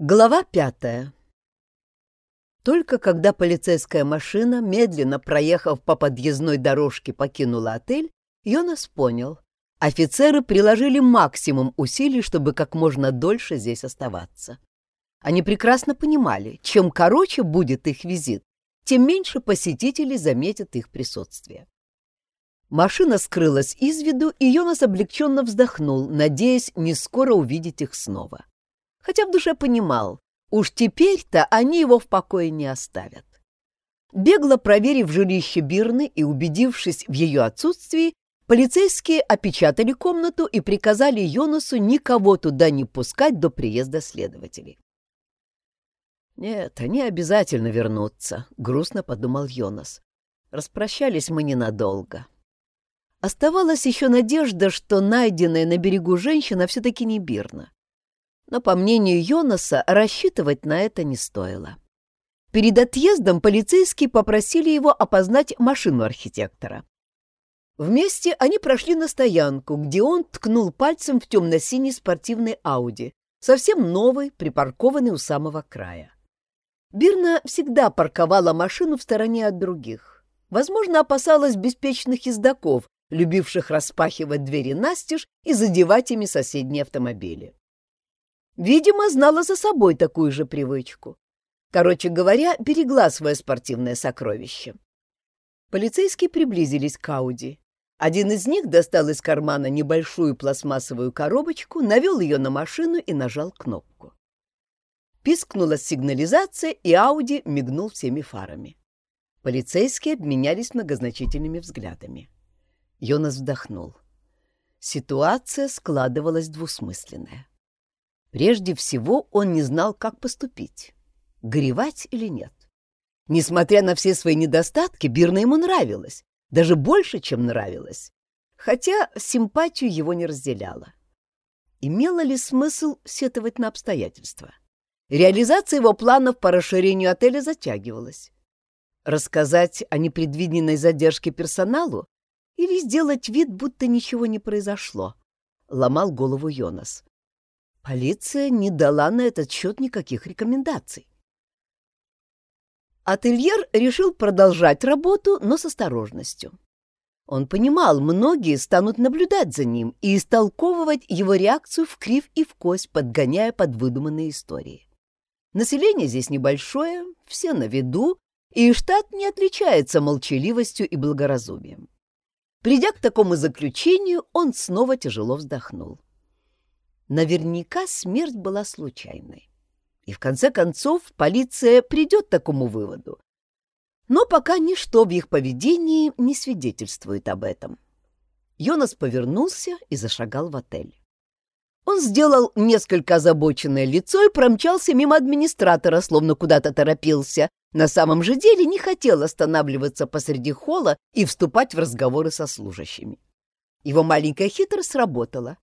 Глава пятая Только когда полицейская машина, медленно проехав по подъездной дорожке, покинула отель, Йонас понял. Офицеры приложили максимум усилий, чтобы как можно дольше здесь оставаться. Они прекрасно понимали, чем короче будет их визит, тем меньше посетителей заметят их присутствие. Машина скрылась из виду, и Йонас облегченно вздохнул, надеясь не скоро увидеть их снова. Хотя в душе понимал, уж теперь-то они его в покое не оставят. Бегло проверив жилище Бирны и убедившись в ее отсутствии, полицейские опечатали комнату и приказали Йонасу никого туда не пускать до приезда следователей. «Нет, они обязательно вернутся», — грустно подумал Йонас. «Распрощались мы ненадолго». Оставалась еще надежда, что найденная на берегу женщина все-таки не Бирна. Но, по мнению Йонаса, рассчитывать на это не стоило. Перед отъездом полицейские попросили его опознать машину архитектора. Вместе они прошли на стоянку, где он ткнул пальцем в темно-синий спортивный Ауди, совсем новый, припаркованный у самого края. Бирна всегда парковала машину в стороне от других. Возможно, опасалась беспечных ездаков, любивших распахивать двери настежь и задевать ими соседние автомобили. Видимо, знала за собой такую же привычку. Короче говоря, берегла свое спортивное сокровище. Полицейские приблизились к Ауди. Один из них достал из кармана небольшую пластмассовую коробочку, навел ее на машину и нажал кнопку. Пискнула сигнализация, и Ауди мигнул всеми фарами. Полицейские обменялись многозначительными взглядами. Йонас вздохнул. Ситуация складывалась двусмысленная. Прежде всего он не знал, как поступить. Горевать или нет. Несмотря на все свои недостатки, Бирна ему нравилась. Даже больше, чем нравилась. Хотя симпатию его не разделяла. Имело ли смысл сетовать на обстоятельства? Реализация его планов по расширению отеля затягивалась. Рассказать о непредвиденной задержке персоналу или сделать вид, будто ничего не произошло? Ломал голову Йонас. Полиция не дала на этот счет никаких рекомендаций. Ательер решил продолжать работу, но с осторожностью. Он понимал, многие станут наблюдать за ним и истолковывать его реакцию в крив и в кость, подгоняя под выдуманные истории. Население здесь небольшое, все на виду, и штат не отличается молчаливостью и благоразумием. Придя к такому заключению, он снова тяжело вздохнул. Наверняка смерть была случайной. И в конце концов полиция придет к такому выводу. Но пока ничто в их поведении не свидетельствует об этом. Йонас повернулся и зашагал в отель. Он сделал несколько озабоченное лицо и промчался мимо администратора, словно куда-то торопился, на самом же деле не хотел останавливаться посреди холла и вступать в разговоры со служащими. Его маленькая хитрость сработала.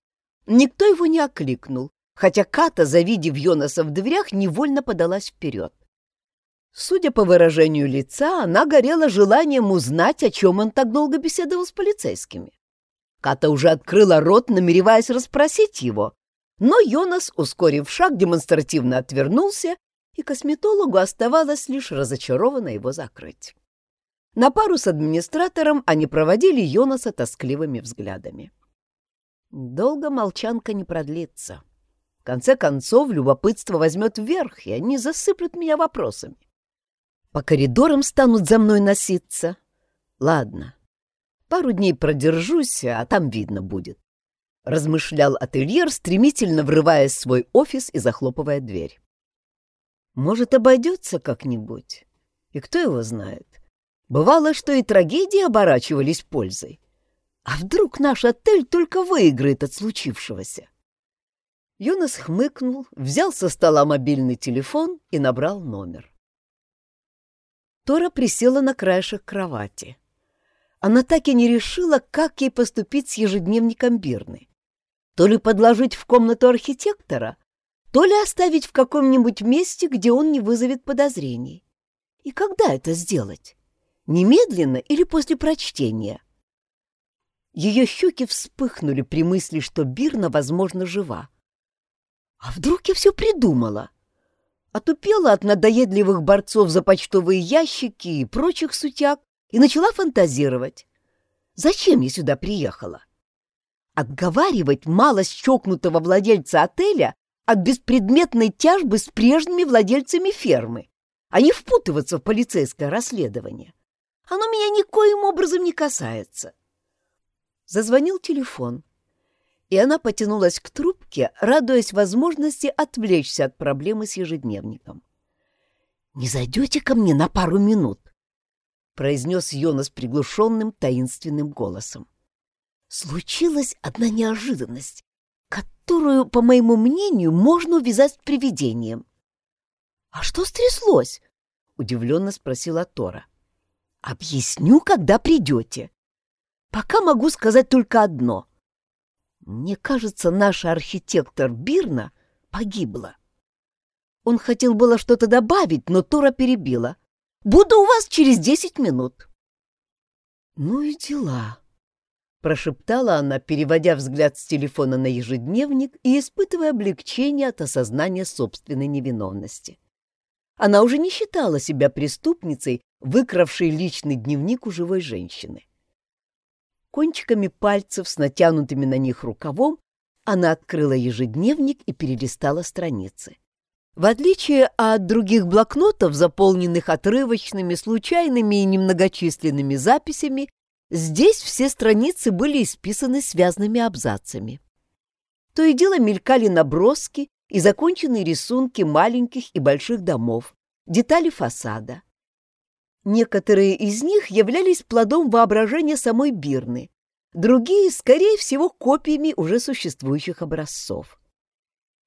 Никто его не окликнул, хотя Ката, завидев Йонаса в дверях, невольно подалась вперед. Судя по выражению лица, она горела желанием узнать, о чем он так долго беседовал с полицейскими. Ката уже открыла рот, намереваясь расспросить его, но Йонас, ускорив шаг, демонстративно отвернулся и косметологу оставалось лишь разочарованно его закрыть. На пару с администратором они проводили Йонаса тоскливыми взглядами. Долго молчанка не продлится. В конце концов, любопытство возьмет вверх, и они засыплют меня вопросами. По коридорам станут за мной носиться. Ладно, пару дней продержусь, а там видно будет. Размышлял ательер, стремительно врываясь в свой офис и захлопывая дверь. Может, обойдется как-нибудь? И кто его знает? Бывало, что и трагедии оборачивались пользой. А вдруг наш отель только выиграет от случившегося? Юнос хмыкнул, взял со стола мобильный телефон и набрал номер. Тора присела на краешек кровати. Она так и не решила, как ей поступить с ежедневником Бирны. То ли подложить в комнату архитектора, то ли оставить в каком-нибудь месте, где он не вызовет подозрений. И когда это сделать? Немедленно или после прочтения? Ее щеки вспыхнули при мысли, что Бирна, возможно, жива. А вдруг я все придумала? Отупела от надоедливых борцов за почтовые ящики и прочих сутяг и начала фантазировать. Зачем я сюда приехала? Отговаривать малость чокнутого владельца отеля от беспредметной тяжбы с прежними владельцами фермы, а не впутываться в полицейское расследование. Оно меня никоим образом не касается. Зазвонил телефон, и она потянулась к трубке, радуясь возможности отвлечься от проблемы с ежедневником. «Не зайдете ко мне на пару минут?» — произнес Йонас приглушенным таинственным голосом. Случилась одна неожиданность, которую, по моему мнению, можно увязать с привидением. — А что стряслось? — удивленно спросила Тора. — Объясню, когда придете. Пока могу сказать только одно. Мне кажется, наш архитектор Бирна погибла. Он хотел было что-то добавить, но Тора перебила. Буду у вас через десять минут. Ну и дела, прошептала она, переводя взгляд с телефона на ежедневник и испытывая облегчение от осознания собственной невиновности. Она уже не считала себя преступницей, выкравшей личный дневник у живой женщины. Кончиками пальцев с натянутыми на них рукавом она открыла ежедневник и перелистала страницы. В отличие от других блокнотов, заполненных отрывочными, случайными и немногочисленными записями, здесь все страницы были исписаны связанными абзацами. То и дело мелькали наброски и законченные рисунки маленьких и больших домов, детали фасада. Некоторые из них являлись плодом воображения самой Бирны, другие, скорее всего, копиями уже существующих образцов.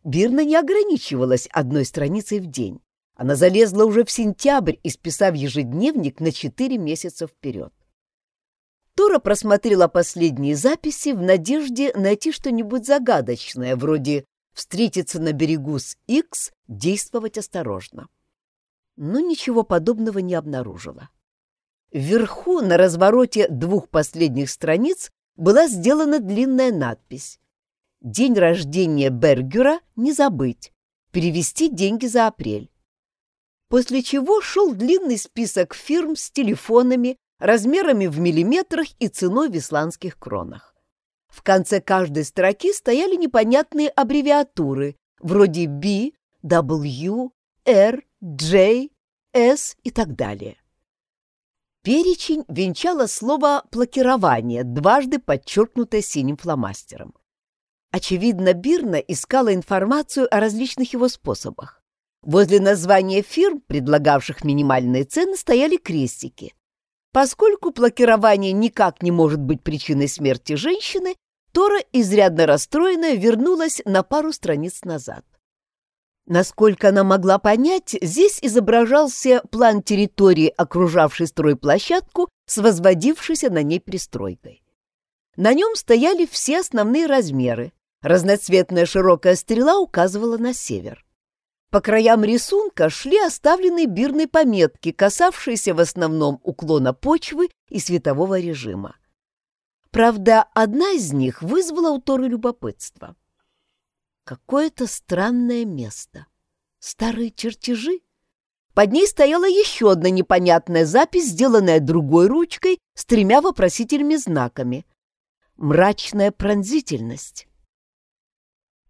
Бирна не ограничивалась одной страницей в день. Она залезла уже в сентябрь, исписав ежедневник на четыре месяца вперед. Тора просмотрела последние записи в надежде найти что-нибудь загадочное, вроде «встретиться на берегу с Икс, действовать осторожно». Но ничего подобного не обнаружила. Вверху, на развороте двух последних страниц, была сделана длинная надпись День рождения Бергера не забыть. Перевести деньги за апрель. После чего шел длинный список фирм с телефонами, размерами в миллиметрах и ценой в исландских кронах. В конце каждой строки стояли непонятные аббревиатуры, вроде B, W, R, J, S и так далее. Перечень венчало слово «плакирование», дважды подчеркнутое синим фломастером. Очевидно, Бирна искала информацию о различных его способах. Возле названия фирм, предлагавших минимальные цены, стояли крестики. Поскольку блокирование никак не может быть причиной смерти женщины, Тора, изрядно расстроенная, вернулась на пару страниц назад. Насколько она могла понять, здесь изображался план территории, окружавшей стройплощадку с возводившейся на ней пристройкой. На нем стояли все основные размеры, Разноцветная широкая стрела указывала на север. По краям рисунка шли оставленные бирной пометки, касавшиеся в основном уклона почвы и светового режима. Правда, одна из них вызвала у Торы любопытство. Какое-то странное место. Старые чертежи? Под ней стояла еще одна непонятная запись, сделанная другой ручкой с тремя вопросительными знаками. Мрачная пронзительность.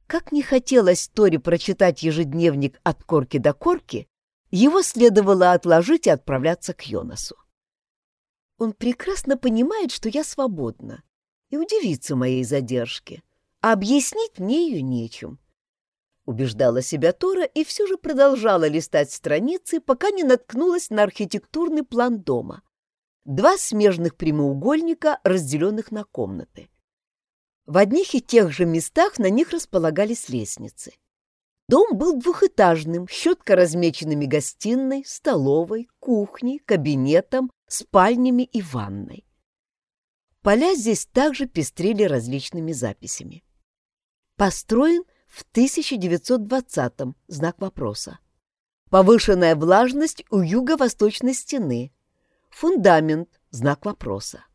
Как не хотелось Торе прочитать ежедневник от корки до корки, его следовало отложить и отправляться к Йонасу. Он прекрасно понимает, что я свободна, и удивится моей задержке, объяснить мне ее нечем. Убеждала себя Тора и все же продолжала листать страницы, пока не наткнулась на архитектурный план дома. Два смежных прямоугольника, разделенных на комнаты. В одних и тех же местах на них располагались лестницы. Дом был двухэтажным, щетко размеченными гостиной, столовой, кухней, кабинетом, спальнями и ванной. Поля здесь также пестрили различными записями. Построен в 1920-м, знак вопроса. Повышенная влажность у юго-восточной стены. Фундамент, знак вопроса.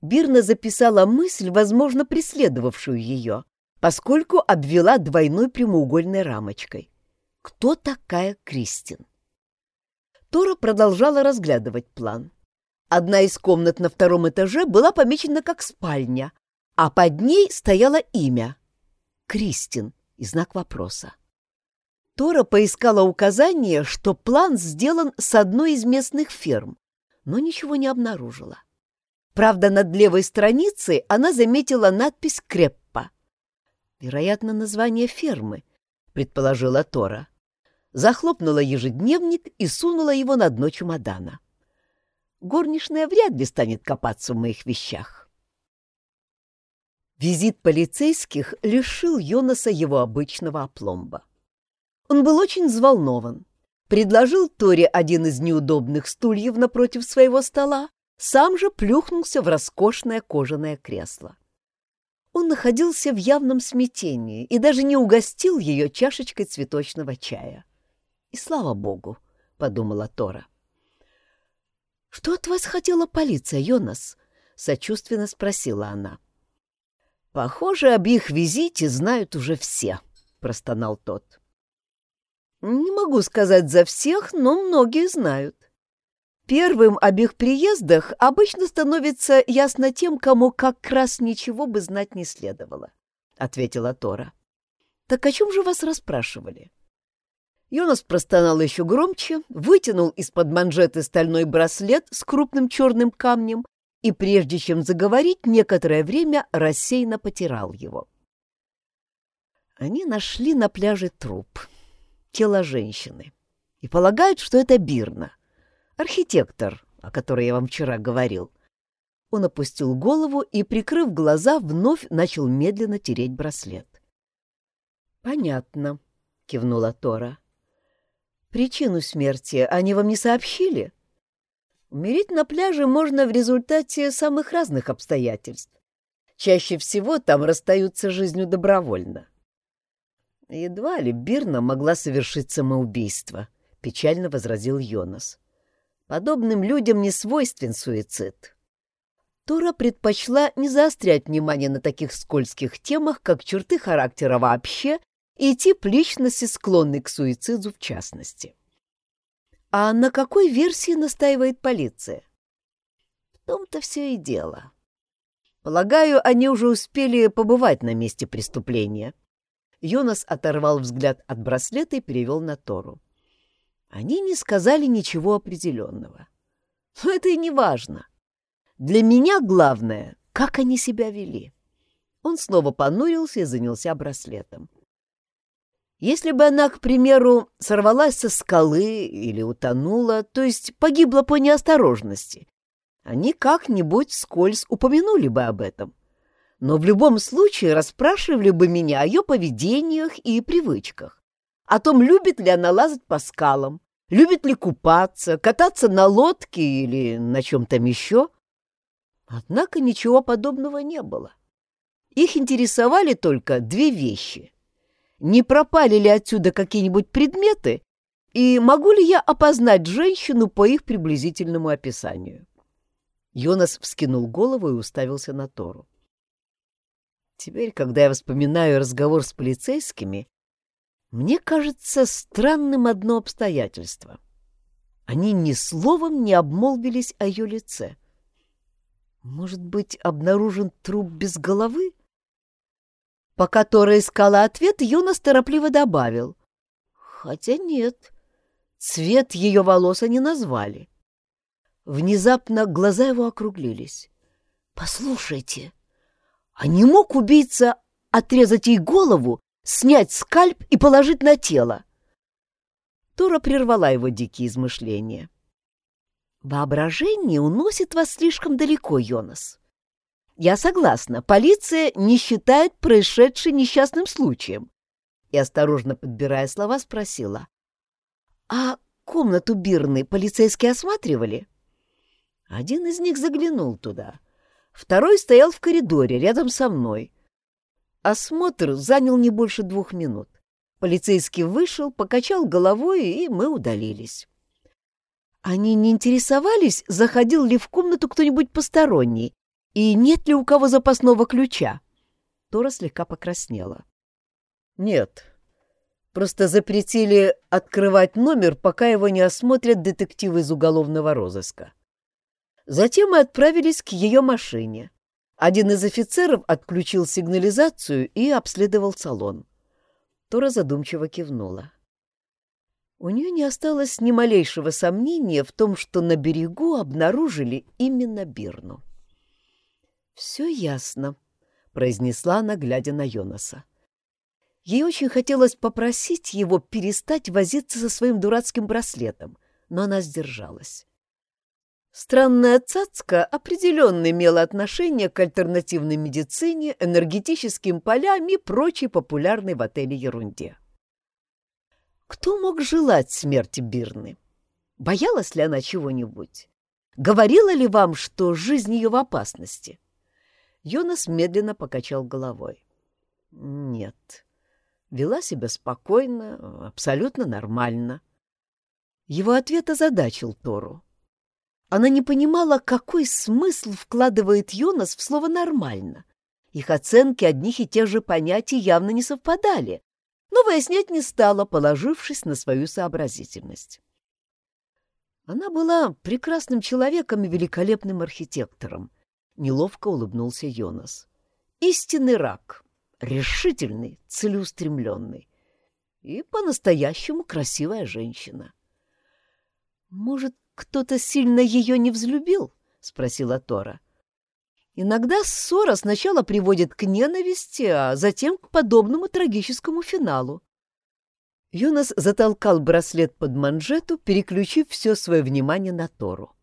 Бирна записала мысль, возможно, преследовавшую ее, поскольку обвела двойной прямоугольной рамочкой. кто такая Кристин. Тора продолжала разглядывать план. Одна из комнат на втором этаже была помечена как спальня, а под ней стояло имя — Кристин и знак вопроса. Тора поискала указание, что план сделан с одной из местных ферм, но ничего не обнаружила. Правда, над левой страницей она заметила надпись «Креппа». Вероятно, название фермы, предположила Тора. Захлопнула ежедневник и сунула его на дно чемодана. Горничная вряд ли станет копаться в моих вещах. Визит полицейских лишил Йонаса его обычного опломба. Он был очень взволнован. Предложил Торе один из неудобных стульев напротив своего стола, сам же плюхнулся в роскошное кожаное кресло. Он находился в явном смятении и даже не угостил ее чашечкой цветочного чая. «И слава богу», — подумала Тора. «Что от вас хотела полиция, Йонас?» — сочувственно спросила она. «Похоже, об их визите знают уже все», — простонал тот. Не могу сказать за всех, но многие знают. Первым об их приездах обычно становится ясно тем, кому как раз ничего бы знать не следовало, — ответила Тора. — Так о чем же вас расспрашивали? Йонас простонал еще громче, вытянул из-под манжеты стальной браслет с крупным черным камнем и, прежде чем заговорить, некоторое время рассеянно потирал его. Они нашли на пляже труп тело женщины и полагают, что это Бирна, архитектор, о которой я вам вчера говорил. Он опустил голову и, прикрыв глаза, вновь начал медленно тереть браслет. «Понятно», — кивнула Тора. «Причину смерти они вам не сообщили?» Умереть на пляже можно в результате самых разных обстоятельств. Чаще всего там расстаются жизнью добровольно. Едва ли Бирна могла совершить самоубийство, печально возразил Йонас. Подобным людям не свойствен суицид. Тора предпочла не заострять внимание на таких скользких темах, как черты характера вообще и тип личности, склонный к суициду в частности. А на какой версии настаивает полиция? В том-то все и дело. Полагаю, они уже успели побывать на месте преступления. Йонас оторвал взгляд от браслета и перевел на Тору. Они не сказали ничего определенного. Но это и не важно. Для меня главное, как они себя вели. Он снова понурился и занялся браслетом. Если бы она, к примеру, сорвалась со скалы или утонула, то есть погибла по неосторожности, они как-нибудь скользь упомянули бы об этом но в любом случае расспрашивали бы меня о ее поведениях и привычках, о том, любит ли она лазать по скалам, любит ли купаться, кататься на лодке или на чем там еще. Однако ничего подобного не было. Их интересовали только две вещи. Не пропали ли отсюда какие-нибудь предметы, и могу ли я опознать женщину по их приблизительному описанию? Йонас вскинул голову и уставился на Тору. Теперь, когда я вспоминаю разговор с полицейскими, мне кажется странным одно обстоятельство. Они ни словом не обмолвились о ее лице. Может быть, обнаружен труп без головы? Пока Тора искала ответ, Юнос торопливо добавил. Хотя нет, цвет ее волос они назвали. Внезапно глаза его округлились. «Послушайте», а не мог убийца отрезать ей голову, снять скальп и положить на тело? Тора прервала его дикие измышления. Воображение уносит вас слишком далеко, Йонас. Я согласна, полиция не считает происшедшее несчастным случаем. И, осторожно подбирая слова, спросила. А комнату Бирны полицейские осматривали? Один из них заглянул туда — Второй стоял в коридоре рядом со мной. Осмотр занял не больше двух минут. Полицейский вышел, покачал головой, и мы удалились. Они не интересовались, заходил ли в комнату кто-нибудь посторонний, и нет ли у кого запасного ключа. Тора слегка покраснела. «Нет, Просто запретили открывать номер, пока его не осмотрят детективы из уголовного розыска. Затем мы отправились к ее машине. Один из офицеров отключил сигнализацию и обследовал салон. Тора задумчиво кивнула. У нее не осталось ни малейшего сомнения в том, что на берегу обнаружили именно Бирну. «Все ясно», — произнесла она, глядя на Йонаса. Ей очень хотелось попросить его перестать возиться со своим дурацким браслетом, но она сдержалась. Странная цацка определенно имела отношение к альтернативной медицине, энергетическим полям и прочей популярной в отеле ерунде. Кто мог желать смерти Бирны? Боялась ли она чего-нибудь? Говорила ли вам, что жизнь ее в опасности? Йонас медленно покачал головой. Нет. Вела себя спокойно, абсолютно нормально. Его ответ озадачил Тору. Она не понимала, какой смысл вкладывает Йонас в слово «нормально». Их оценки одних и тех же понятий явно не совпадали, но выяснять не стала, положившись на свою сообразительность. Она была прекрасным человеком и великолепным архитектором. Неловко улыбнулся Йонас. Истинный рак, решительный, целеустремленный и по-настоящему красивая женщина. Может, кто-то сильно ее не взлюбил? — спросила Тора. Иногда ссора сначала приводит к ненависти, а затем к подобному трагическому финалу. Юнос затолкал браслет под манжету, переключив все свое внимание на Тору.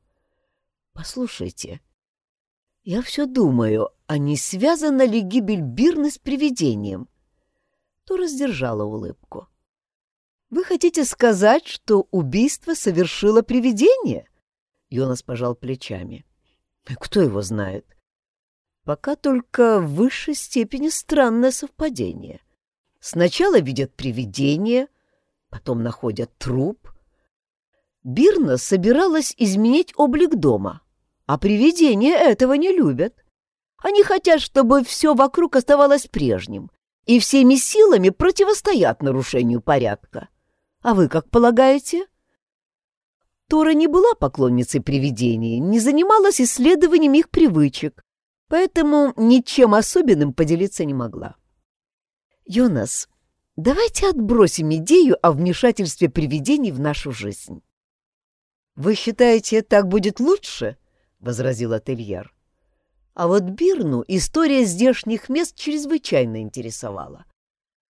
«Послушайте, я все думаю, а не связана ли гибель Бирны с привидением?» Тора сдержала улыбку. Вы хотите сказать, что убийство совершило привидение? Йонас пожал плечами. Кто его знает? Пока только в высшей степени странное совпадение. Сначала видят привидение, потом находят труп. Бирна собиралась изменить облик дома, а привидения этого не любят. Они хотят, чтобы все вокруг оставалось прежним, и всеми силами противостоят нарушению порядка. А вы как полагаете? Тора не была поклонницей привидений, не занималась исследованием их привычек, поэтому ничем особенным поделиться не могла. Йонас, давайте отбросим идею о вмешательстве привидений в нашу жизнь. Вы считаете, так будет лучше? Возразил Ательер. А вот Бирну история здешних мест чрезвычайно интересовала.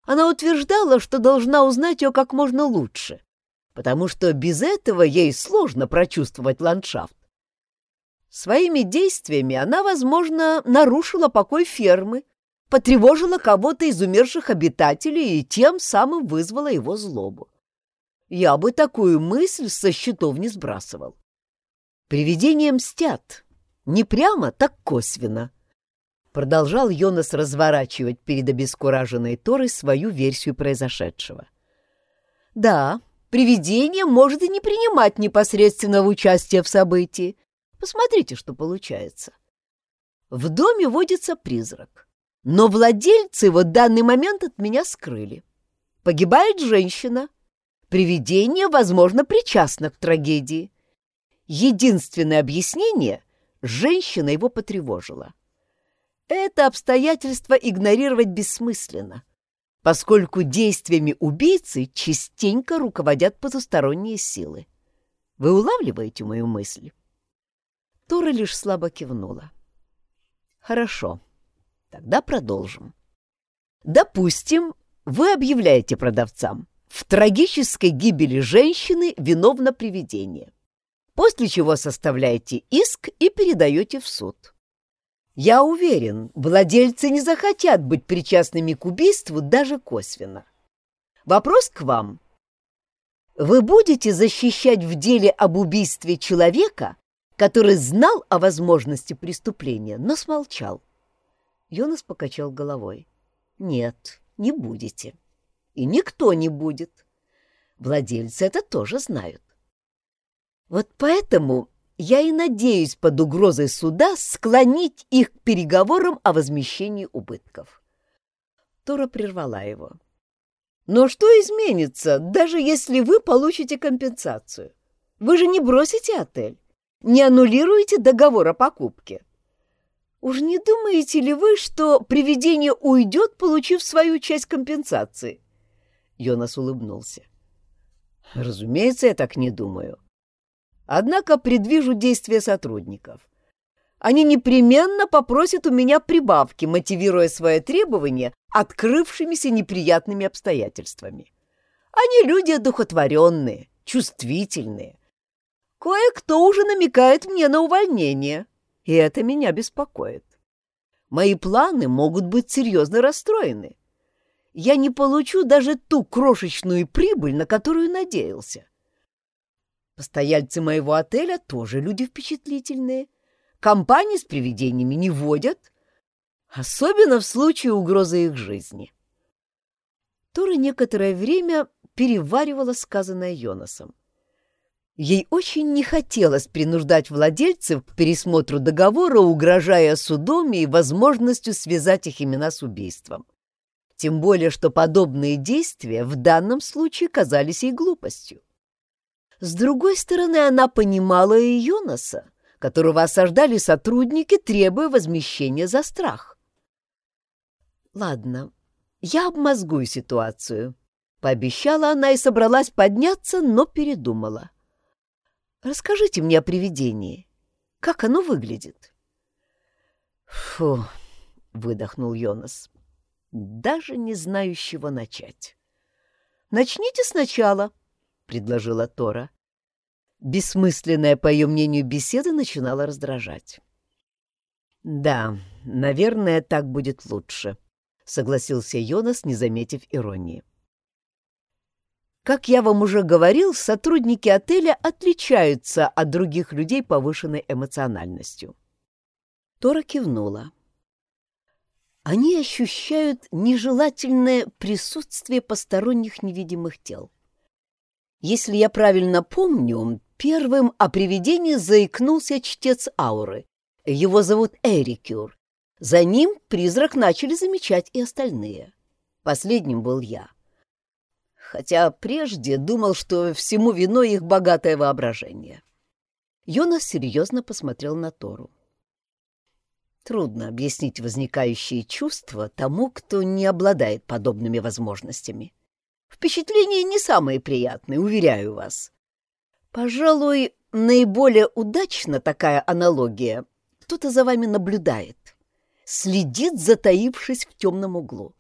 Она утверждала, что должна узнать ее как можно лучше, потому что без этого ей сложно прочувствовать ландшафт. Своими действиями она, возможно, нарушила покой фермы, потревожила кого-то из умерших обитателей и тем самым вызвала его злобу. Я бы такую мысль со счетов не сбрасывал. Привидения мстят. Не прямо, так косвенно. Продолжал Йонас разворачивать перед обескураженной Торой свою версию произошедшего. «Да, привидение может и не принимать непосредственного участия в событии. Посмотрите, что получается. В доме водится призрак, но владельцы его данный момент от меня скрыли. Погибает женщина. Привидение, возможно, причастно к трагедии. Единственное объяснение — женщина его потревожила. Это обстоятельство игнорировать бессмысленно, поскольку действиями убийцы частенько руководят потусторонние силы. Вы улавливаете мою мысль? Тора лишь слабо кивнула. Хорошо, тогда продолжим. Допустим, вы объявляете продавцам, в трагической гибели женщины виновно привидение, после чего составляете иск и передаете в суд. Я уверен, владельцы не захотят быть причастными к убийству даже косвенно. Вопрос к вам. Вы будете защищать в деле об убийстве человека, который знал о возможности преступления, но смолчал? Йонас покачал головой. Нет, не будете. И никто не будет. Владельцы это тоже знают. Вот поэтому я и надеюсь под угрозой суда склонить их к переговорам о возмещении убытков. Тора прервала его. Но что изменится, даже если вы получите компенсацию? Вы же не бросите отель, не аннулируете договор о покупке. Уж не думаете ли вы, что привидение уйдет, получив свою часть компенсации? Йонас улыбнулся. Разумеется, я так не думаю. Однако предвижу действия сотрудников. Они непременно попросят у меня прибавки, мотивируя свое требование открывшимися неприятными обстоятельствами. Они люди одухотворенные, чувствительные. Кое-кто уже намекает мне на увольнение, и это меня беспокоит. Мои планы могут быть серьезно расстроены. Я не получу даже ту крошечную прибыль, на которую надеялся. Постояльцы моего отеля тоже люди впечатлительные. Компании с привидениями не водят, особенно в случае угрозы их жизни. Тора некоторое время переваривала сказанное Йонасом. Ей очень не хотелось принуждать владельцев к пересмотру договора, угрожая судом и возможностью связать их имена с убийством. Тем более, что подобные действия в данном случае казались ей глупостью. С другой стороны, она понимала и Йонаса, которого осаждали сотрудники, требуя возмещения за страх. «Ладно, я обмозгую ситуацию», — пообещала она и собралась подняться, но передумала. Расскажите мне о привидении. Как оно выглядит?» «Фу!» — выдохнул Йонас. «Даже не знаю, с чего начать». «Начните сначала», — предложила Тора. Бессмысленная, по ее мнению, беседа начинала раздражать. «Да, наверное, так будет лучше», — согласился Йонас, не заметив иронии. Как я вам уже говорил, сотрудники отеля отличаются от других людей повышенной эмоциональностью. Тора кивнула. Они ощущают нежелательное присутствие посторонних невидимых тел. Если я правильно помню, первым о привидении заикнулся чтец ауры. Его зовут Эрикюр. За ним призрак начали замечать и остальные. Последним был я хотя прежде думал, что всему виной их богатое воображение. Йонас серьезно посмотрел на Тору. Трудно объяснить возникающие чувства тому, кто не обладает подобными возможностями. Впечатления не самые приятные, уверяю вас. Пожалуй, наиболее удачна такая аналогия. Кто-то за вами наблюдает, следит, затаившись в темном углу.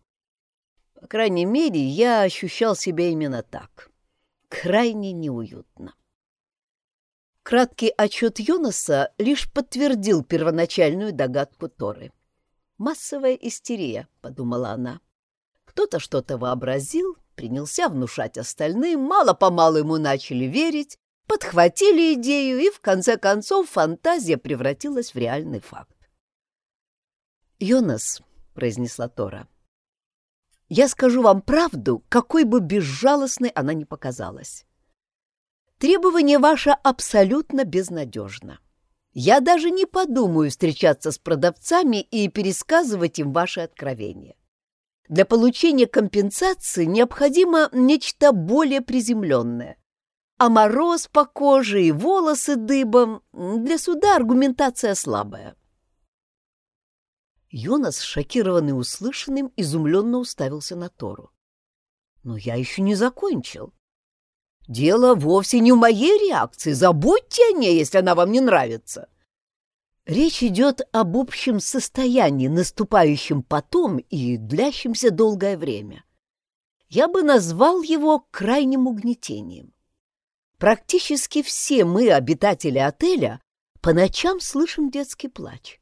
По крайней мере, я ощущал себя именно так. Крайне неуютно. Краткий отчет Йонаса лишь подтвердил первоначальную догадку Торы. «Массовая истерия», — подумала она. Кто-то что-то вообразил, принялся внушать остальным, мало-помалу ему начали верить, подхватили идею, и в конце концов фантазия превратилась в реальный факт. «Йонас», — произнесла Тора, — я скажу вам правду, какой бы безжалостной она ни показалась. Требование ваше абсолютно безнадежно. Я даже не подумаю встречаться с продавцами и пересказывать им ваши откровения. Для получения компенсации необходимо нечто более приземленное. А мороз по коже и волосы дыбом для суда аргументация слабая. Йонас, шокированный услышанным, изумленно уставился на Тору. «Но я еще не закончил. Дело вовсе не в моей реакции. Забудьте о ней, если она вам не нравится. Речь идет об общем состоянии, наступающем потом и длящемся долгое время. Я бы назвал его крайним угнетением. Практически все мы, обитатели отеля, по ночам слышим детский плач.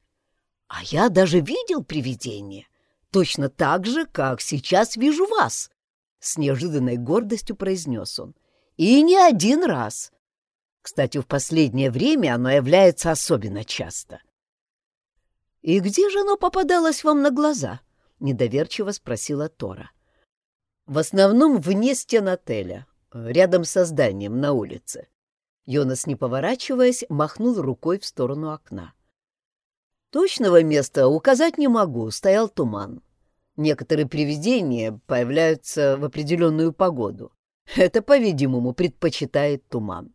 А я даже видел привидение, точно так же, как сейчас вижу вас, — с неожиданной гордостью произнес он. И не один раз. Кстати, в последнее время оно является особенно часто. «И где же оно попадалось вам на глаза?» — недоверчиво спросила Тора. «В основном вне стен отеля, рядом со зданием на улице». Йонас, не поворачиваясь, махнул рукой в сторону окна. Точного места указать не могу, стоял туман. Некоторые привидения появляются в определенную погоду. Это, по-видимому, предпочитает туман.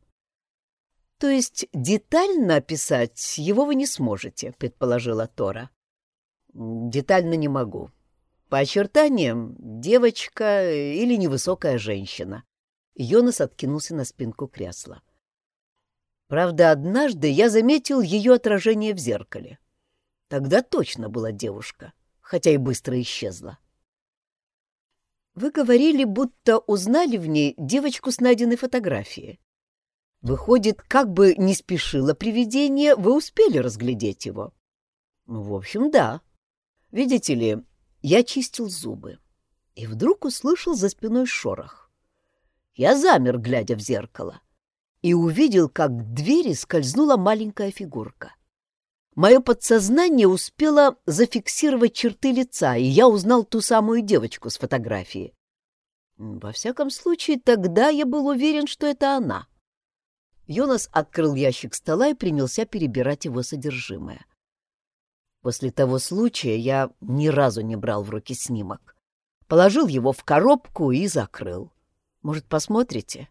То есть детально описать его вы не сможете, предположила Тора. Детально не могу. По очертаниям девочка или невысокая женщина. Йонас откинулся на спинку кресла. Правда, однажды я заметил ее отражение в зеркале. Тогда точно была девушка, хотя и быстро исчезла. Вы говорили, будто узнали в ней девочку с найденной фотографией. Выходит, как бы не спешило привидение, вы успели разглядеть его? В общем, да. Видите ли, я чистил зубы и вдруг услышал за спиной шорох. Я замер, глядя в зеркало, и увидел, как к двери скользнула маленькая фигурка. Мое подсознание успело зафиксировать черты лица, и я узнал ту самую девочку с фотографии. Во всяком случае, тогда я был уверен, что это она. Йонас открыл ящик стола и принялся перебирать его содержимое. После того случая я ни разу не брал в руки снимок. Положил его в коробку и закрыл. Может, посмотрите?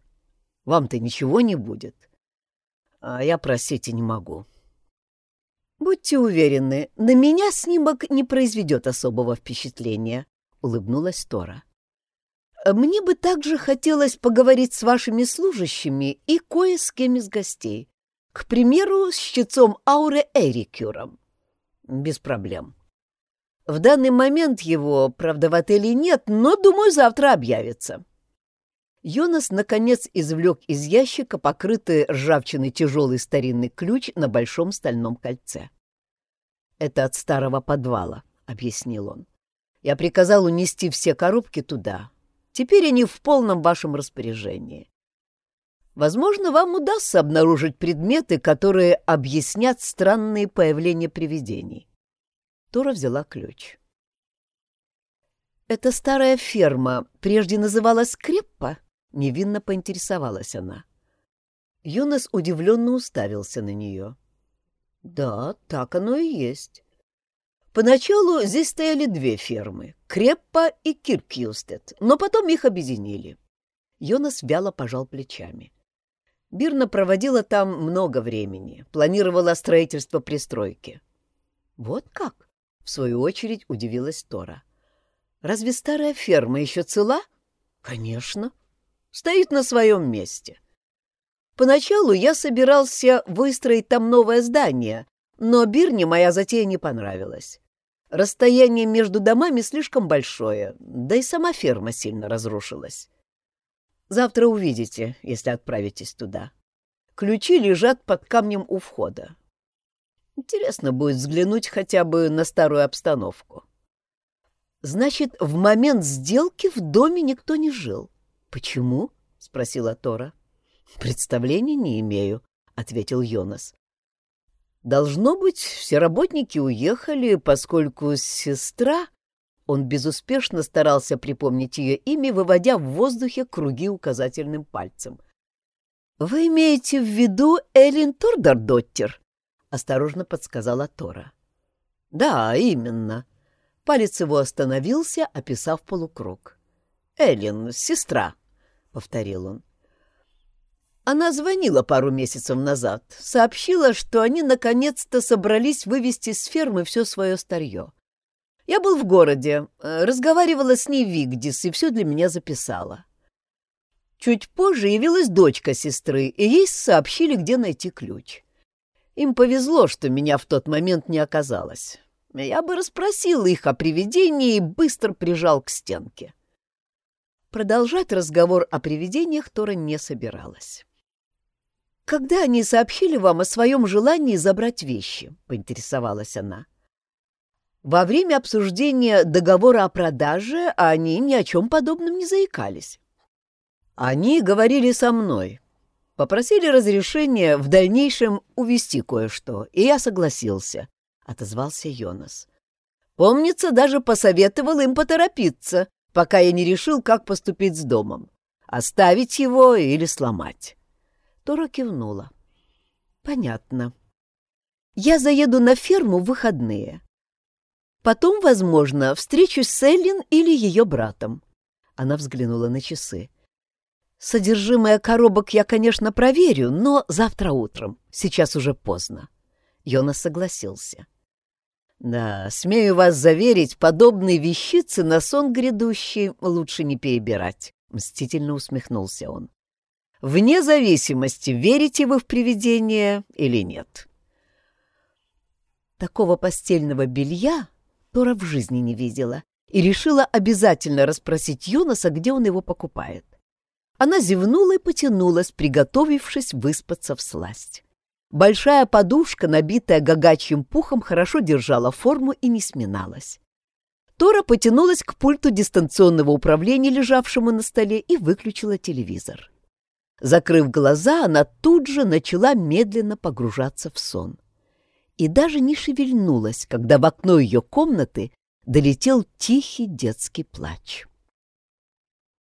Вам-то ничего не будет. А я просить и не могу. «Будьте уверены, на меня снимок не произведет особого впечатления», — улыбнулась Тора. «Мне бы также хотелось поговорить с вашими служащими и кое с кем из гостей. К примеру, с чтецом Ауры Эрикюром». «Без проблем», в данный момент его, правда, в отеле нет, но, думаю, завтра объявится. Йонас, наконец, извлек из ящика покрытый ржавчиной тяжелый старинный ключ на большом стальном кольце. «Это от старого подвала», — объяснил он. «Я приказал унести все коробки туда. Теперь они в полном вашем распоряжении. Возможно, вам удастся обнаружить предметы, которые объяснят странные появления привидений». Тора взяла ключ. «Эта старая ферма прежде называлась Креппа?» — невинно поинтересовалась она. Юнос удивленно уставился на нее. «Да, так оно и есть. Поначалу здесь стояли две фермы — Креппа и Киркьюстед, но потом их объединили». Йонас вяло пожал плечами. Бирна проводила там много времени, планировала строительство пристройки. «Вот как?» — в свою очередь удивилась Тора. «Разве старая ферма еще цела?» «Конечно стоит на своем месте. Поначалу я собирался выстроить там новое здание, но Бирне моя затея не понравилась. Расстояние между домами слишком большое, да и сама ферма сильно разрушилась. Завтра увидите, если отправитесь туда. Ключи лежат под камнем у входа. Интересно будет взглянуть хотя бы на старую обстановку. Значит, в момент сделки в доме никто не жил. «Почему?» — спросила Тора. «Представления не имею», — ответил Йонас. «Должно быть, все работники уехали, поскольку сестра...» Он безуспешно старался припомнить ее имя, выводя в воздухе круги указательным пальцем. «Вы имеете в виду Эллин Тордардоттер?» — осторожно подсказала Тора. «Да, именно». Палец его остановился, описав полукруг. «Эллин, сестра». — повторил он. Она звонила пару месяцев назад, сообщила, что они наконец-то собрались вывести с фермы все свое старье. Я был в городе, э, разговаривала с ней Вигдис и все для меня записала. Чуть позже явилась дочка сестры, и ей сообщили, где найти ключ. Им повезло, что меня в тот момент не оказалось. Я бы расспросил их о привидении и быстро прижал к стенке. Продолжать разговор о привидениях Тора не собиралась. «Когда они сообщили вам о своем желании забрать вещи?» — поинтересовалась она. «Во время обсуждения договора о продаже они ни о чем подобном не заикались. Они говорили со мной, попросили разрешения в дальнейшем увести кое-что, и я согласился», — отозвался Йонас. «Помнится, даже посоветовал им поторопиться, пока я не решил, как поступить с домом. Оставить его или сломать. Тора кивнула. Понятно. Я заеду на ферму в выходные. Потом, возможно, встречусь с Эллин или ее братом. Она взглянула на часы. Содержимое коробок я, конечно, проверю, но завтра утром. Сейчас уже поздно. Йона согласился. Да, смею вас заверить, подобные вещицы на сон грядущий лучше не перебирать, мстительно усмехнулся он. Вне зависимости, верите вы в привидения или нет. Такого постельного белья Тора в жизни не видела и решила обязательно расспросить Йонаса, где он его покупает. Она зевнула и потянулась, приготовившись выспаться в сласть. Большая подушка, набитая гагачьим пухом, хорошо держала форму и не сминалась. Тора потянулась к пульту дистанционного управления, лежавшему на столе, и выключила телевизор. Закрыв глаза, она тут же начала медленно погружаться в сон. И даже не шевельнулась, когда в окно ее комнаты долетел тихий детский плач.